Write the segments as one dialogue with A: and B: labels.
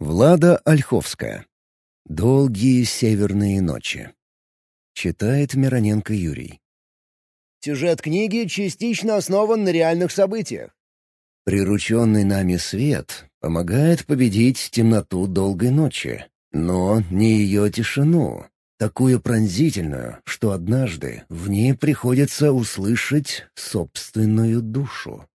A: Влада Ольховская. «Долгие северные ночи». Читает Мироненко Юрий.
B: Сюжет книги частично основан на реальных событиях.
A: Прирученный нами свет помогает победить темноту долгой ночи, но не ее тишину, такую пронзительную, что однажды в ней приходится услышать собственную душу.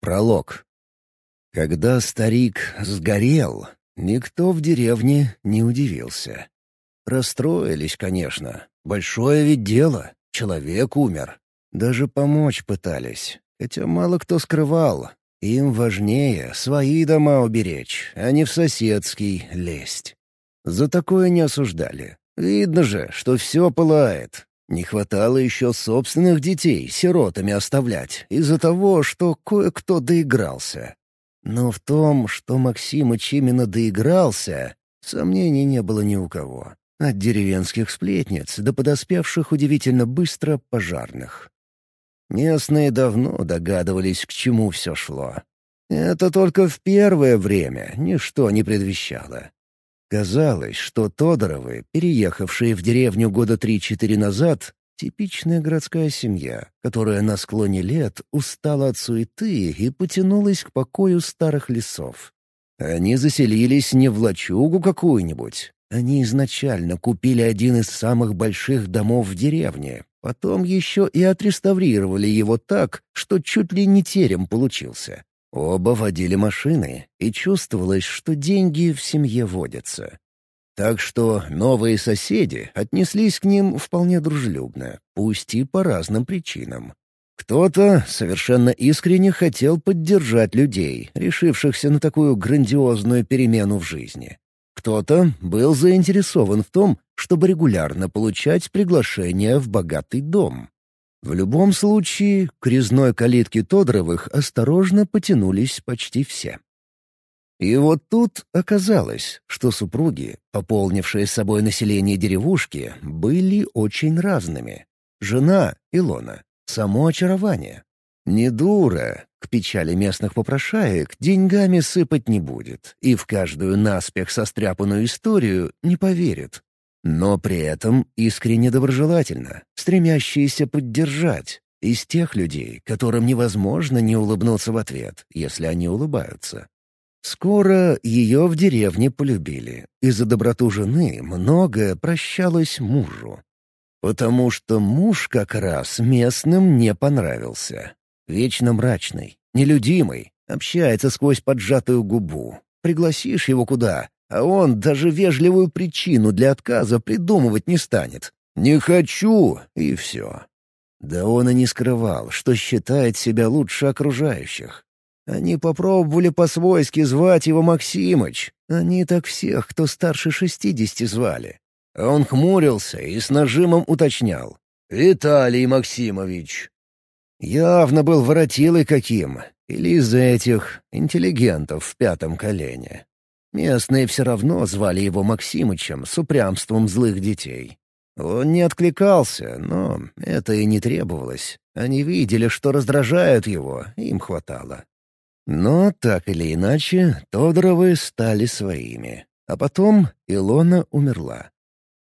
A: Пролог. Когда старик сгорел, никто в деревне не удивился. Расстроились, конечно. Большое ведь дело. Человек умер. Даже помочь пытались. Хотя мало кто скрывал. Им важнее свои дома уберечь, а не в соседский лезть. За такое не осуждали. Видно же, что все пылает. Не хватало еще собственных детей сиротами оставлять из-за того, что кое-кто доигрался. Но в том, что Максимыч именно доигрался, сомнений не было ни у кого. От деревенских сплетниц до подоспевших удивительно быстро пожарных. Местные давно догадывались, к чему все шло. Это только в первое время ничто не предвещало. Казалось, что Тодоровы, переехавшие в деревню года три-четыре назад, Типичная городская семья, которая на склоне лет устала от суеты и потянулась к покою старых лесов. Они заселились не в лачугу какую-нибудь. Они изначально купили один из самых больших домов в деревне, потом еще и отреставрировали его так, что чуть ли не терем получился. Оба водили машины, и чувствовалось, что деньги в семье водятся. Так что новые соседи отнеслись к ним вполне дружелюбно, пусть и по разным причинам. Кто-то совершенно искренне хотел поддержать людей, решившихся на такую грандиозную перемену в жизни. Кто-то был заинтересован в том, чтобы регулярно получать приглашения в богатый дом. В любом случае, к резной калитке Тодоровых осторожно потянулись почти все. И вот тут оказалось, что супруги, пополнившие собой население деревушки, были очень разными. Жена — Илона, само очарование. Не дура, к печали местных попрошаек деньгами сыпать не будет, и в каждую наспех состряпанную историю не поверит. Но при этом искренне доброжелательно, стремящиеся поддержать, из тех людей, которым невозможно не улыбнуться в ответ, если они улыбаются. Скоро ее в деревне полюбили, и за доброту жены многое прощалось мужу. Потому что муж как раз местным не понравился. Вечно мрачный, нелюдимый, общается сквозь поджатую губу. Пригласишь его куда, а он даже вежливую причину для отказа придумывать не станет. «Не хочу!» — и все. Да он и не скрывал, что считает себя лучше окружающих. Они попробовали по-свойски звать его Максимыч. Они так всех, кто старше шестидесяти, звали. А он хмурился и с нажимом уточнял. «Виталий Максимович». Явно был воротилой каким, или из этих интеллигентов в пятом колене. Местные все равно звали его Максимычем с упрямством злых детей. Он не откликался, но это и не требовалось. Они видели, что раздражают его, им хватало. Но, так или иначе, Тодоровы стали своими. А потом Илона умерла.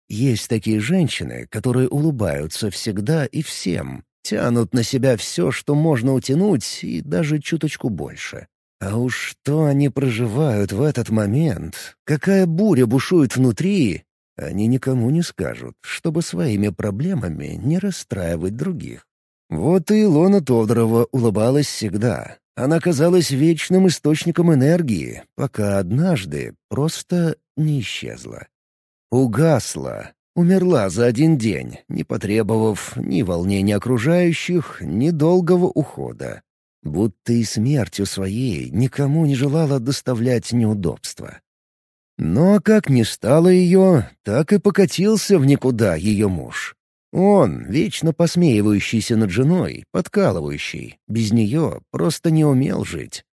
A: Есть такие женщины, которые улыбаются всегда и всем, тянут на себя все, что можно утянуть, и даже чуточку больше. А уж что они проживают в этот момент, какая буря бушует внутри, они никому не скажут, чтобы своими проблемами не расстраивать других. Вот и Илона Тодорова улыбалась всегда, она казалась вечным источником энергии, пока однажды просто не исчезла. Угасла, умерла за один день, не потребовав ни волнения окружающих, ни долгого ухода. Будто и смертью своей никому не желала доставлять неудобства. Но как не стало ее, так и покатился в никуда ее муж. Он, вечно посмеивающийся над женой, подкалывающий, без нее просто не умел жить.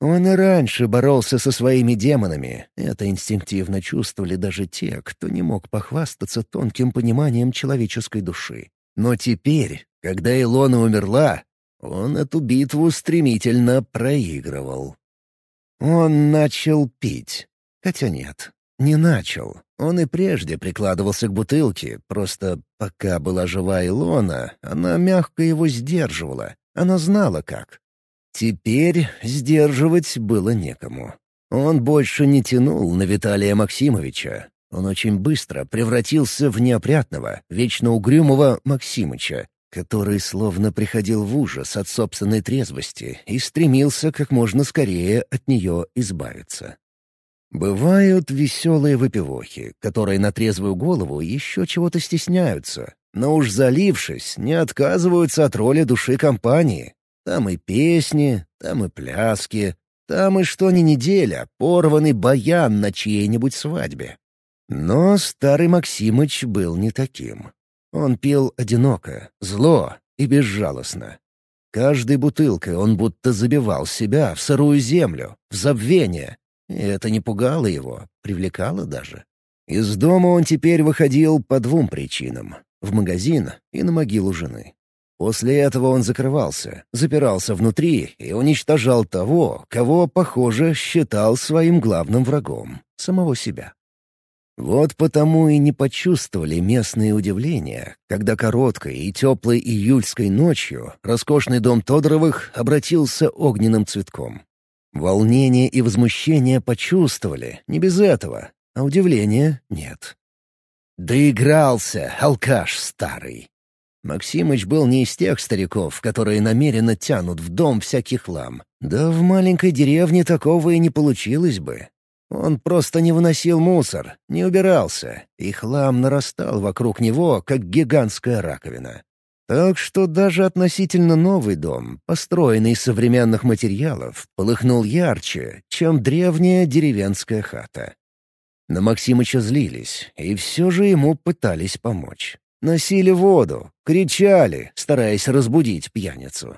A: Он и раньше боролся со своими демонами. Это инстинктивно чувствовали даже те, кто не мог похвастаться тонким пониманием человеческой души. Но теперь, когда Илона умерла, он эту битву стремительно проигрывал. Он начал пить. Хотя нет, не начал. Он и прежде прикладывался к бутылке, просто пока была жива Илона, она мягко его сдерживала. Она знала как. Теперь сдерживать было некому. Он больше не тянул на Виталия Максимовича. Он очень быстро превратился в неопрятного, вечно угрюмого Максимыча, который словно приходил в ужас от собственной трезвости и стремился как можно скорее от нее избавиться. Бывают веселые выпивохи, которые на трезвую голову еще чего-то стесняются, но уж залившись, не отказываются от роли души компании. Там и песни, там и пляски, там и что ни неделя порванный баян на чьей-нибудь свадьбе. Но старый Максимыч был не таким. Он пил одиноко, зло и безжалостно. Каждой бутылкой он будто забивал себя в сырую землю, в забвение, и это не пугало его, привлекало даже. Из дома он теперь выходил по двум причинам — в магазин и на могилу жены. После этого он закрывался, запирался внутри и уничтожал того, кого, похоже, считал своим главным врагом — самого себя. Вот потому и не почувствовали местные удивления, когда короткой и теплой июльской ночью роскошный дом Тодоровых обратился огненным цветком. Волнение и возмущение почувствовали, не без этого, а удивления нет. Доигрался, алкаш старый. Максимыч был не из тех стариков, которые намеренно тянут в дом всякий хлам. Да в маленькой деревне такого и не получилось бы. Он просто не выносил мусор, не убирался, и хлам нарастал вокруг него, как гигантская раковина. Так что даже относительно новый дом, построенный из современных материалов, полыхнул ярче, чем древняя деревенская хата. На Максимыча злились, и все же ему пытались помочь. Носили воду, кричали, стараясь разбудить пьяницу.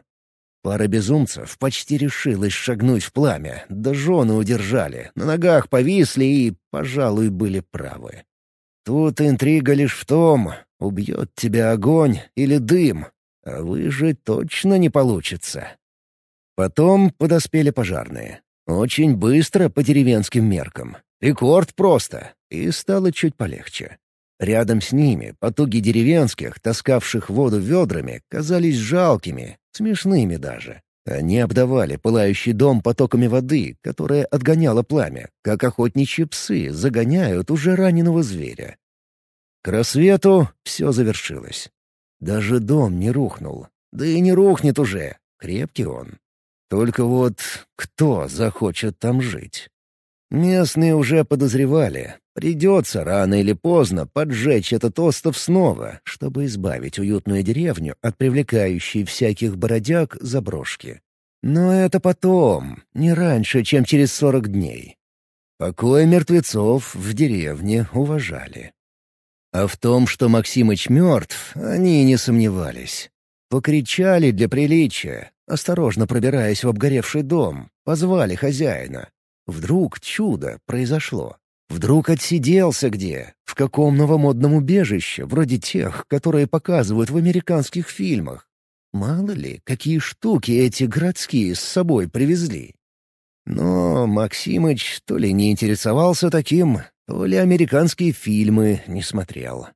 A: Пара безумцев почти решилась шагнуть в пламя, да жены удержали, на ногах повисли и, пожалуй, были правы. Тут интрига лишь в том, убьет тебя огонь или дым, а выжить точно не получится. Потом подоспели пожарные. Очень быстро по деревенским меркам. Рекорд просто. И стало чуть полегче. Рядом с ними потуги деревенских, таскавших воду ведрами, казались жалкими, смешными даже. Они обдавали пылающий дом потоками воды, которая отгоняла пламя, как охотничьи псы загоняют уже раненого зверя. К рассвету все завершилось. Даже дом не рухнул. Да и не рухнет уже, крепкий он. Только вот кто захочет там жить? Местные уже подозревали. Придется рано или поздно поджечь этот остров снова, чтобы избавить уютную деревню от привлекающей всяких бородяг заброшки. Но это потом, не раньше, чем через сорок дней. Покой мертвецов в деревне уважали. А в том, что Максимыч мертв, они не сомневались. Покричали для приличия, осторожно пробираясь в обгоревший дом, позвали хозяина. Вдруг чудо произошло. Вдруг отсиделся где, в каком новомодном убежище, вроде тех, которые показывают в американских фильмах. Мало ли, какие штуки эти городские с собой привезли. Но Максимыч то ли не интересовался таким, то ли американские фильмы не смотрел.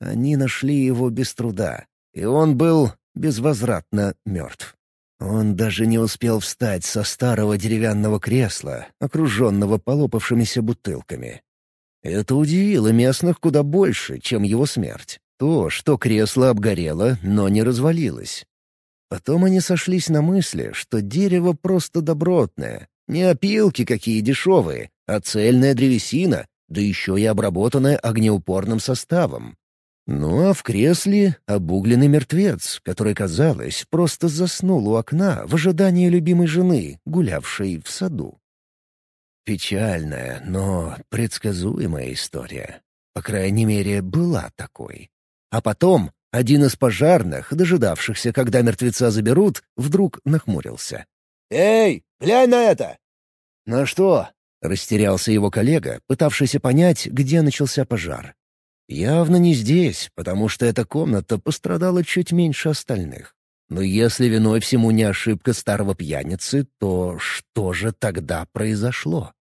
A: Они нашли его без труда, и он был безвозвратно мертв. Он даже не успел встать со старого деревянного кресла, окруженного полопавшимися бутылками. Это удивило местных куда больше, чем его смерть. То, что кресло обгорело, но не развалилось. Потом они сошлись на мысли, что дерево просто добротное. Не опилки какие дешевые, а цельная древесина, да еще и обработанная огнеупорным составом. Ну а в кресле обугленный мертвец, который, казалось, просто заснул у окна в ожидании любимой жены, гулявшей в саду. Печальная, но предсказуемая история. По крайней мере, была такой. А потом один из пожарных, дожидавшихся, когда мертвеца заберут, вдруг нахмурился.
B: «Эй, глянь на это!»
A: «На что?» — растерялся его коллега, пытавшийся понять, где начался пожар. Явно не здесь, потому что эта комната пострадала чуть меньше остальных. Но если виной всему не ошибка старого пьяницы, то что же тогда произошло?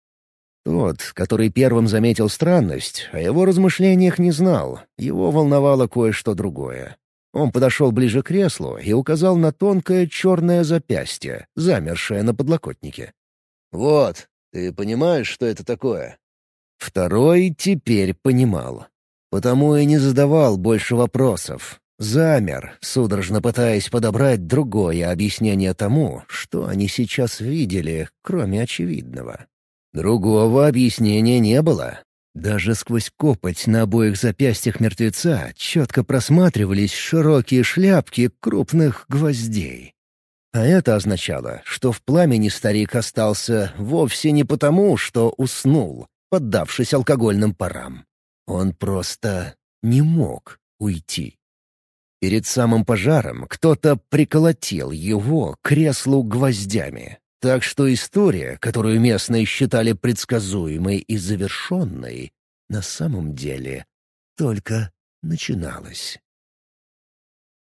A: Тот, который первым заметил странность, о его размышлениях не знал, его волновало кое-что другое. Он подошел ближе к креслу и указал на тонкое черное запястье, замершее на подлокотнике.
B: «Вот, ты понимаешь, что это такое?»
A: Второй теперь понимал. Потому и не задавал больше вопросов. Замер, судорожно пытаясь подобрать другое объяснение тому, что они сейчас видели, кроме очевидного. Другого объяснения не было. Даже сквозь копоть на обоих запястьях мертвеца четко просматривались широкие шляпки крупных гвоздей. А это означало, что в пламени старик остался вовсе не потому, что уснул, поддавшись алкогольным парам. Он просто не мог уйти. Перед самым пожаром кто-то приколотил его креслу гвоздями. Так что история, которую местные считали предсказуемой и завершенной, на самом деле только начиналась.